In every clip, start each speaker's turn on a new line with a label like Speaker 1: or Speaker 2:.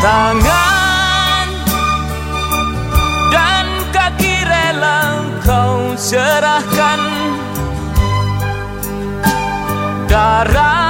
Speaker 1: Tangan dan kaki rela kau serahkan. Darah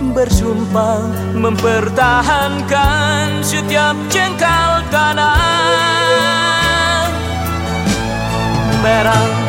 Speaker 1: bersumpah mempertahankan setiap jengkal tanah. Merah